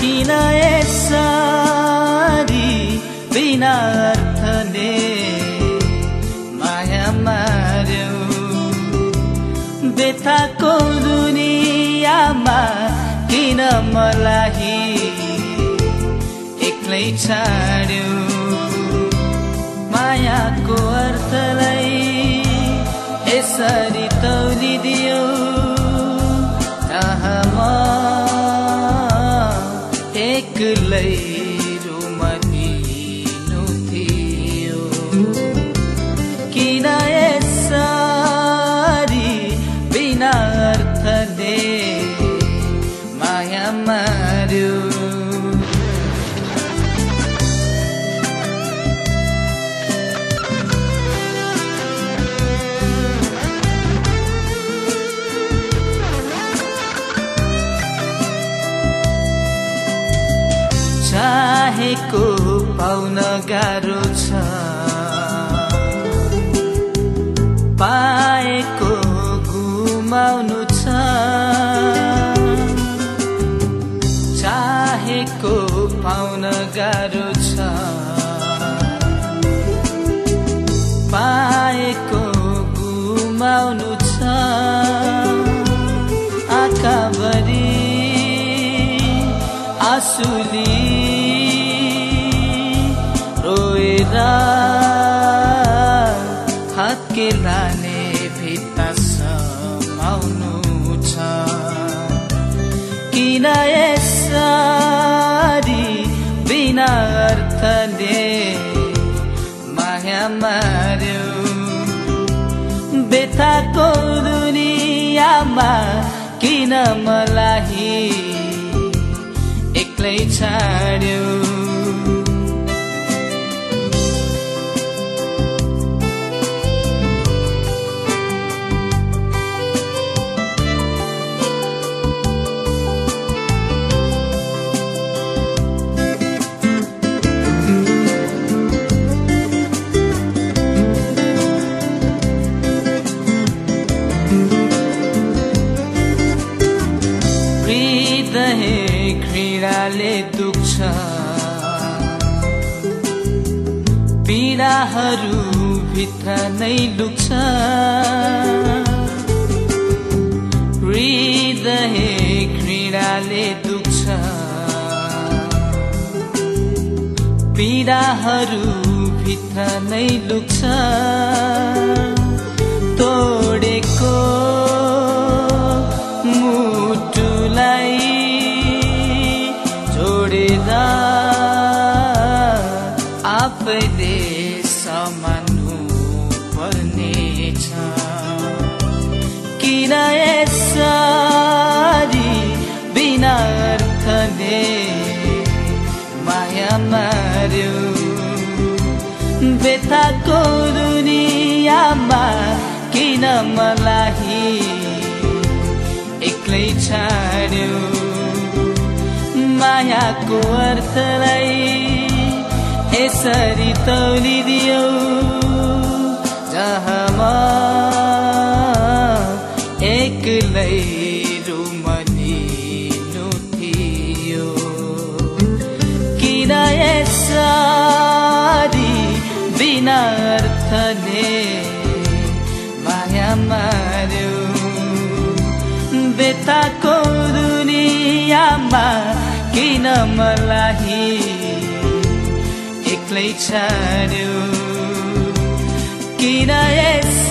किन यसरी बिना अर्थले माया मार्यो बेथाको दुनियाँमा किन मलाई एक्लै छाड्यो मायाको अर्थलाई यसरी तौलिदियो म एक्लै पाउन गाह्रो छ। पाएको गुमाउनु छ। चाहेको पाउन गाह्रो छ। पाएको गुमाउनु छ। आँखाभरि आँसुली हात के लाने भित्ता समाउनु छ। किन यसरी बिना अर्थले माया मार्यो? बेथाको दुनियाँमा किन मलाई एक्लै छाड्यो? पीडाहरू भित्र नै लुक्छ हृदय घृणाले दुख्छ। पीडाहरू भित्र नै लुक्छ जोडेर आफैले समान्नु पर्नेछ। किन यसरी बिना अर्थले माया मार्यो? बेथाको दुनियाँमा किन मलाई मायाको अर्थलाई यसरी तौलिदियो जहाँ म एक्लै रुमलिनु थियो किन यसरी बिना अर्थले माया मार्यो बेताको दुनियाँमा किन मलाई एक्लै छ किन यस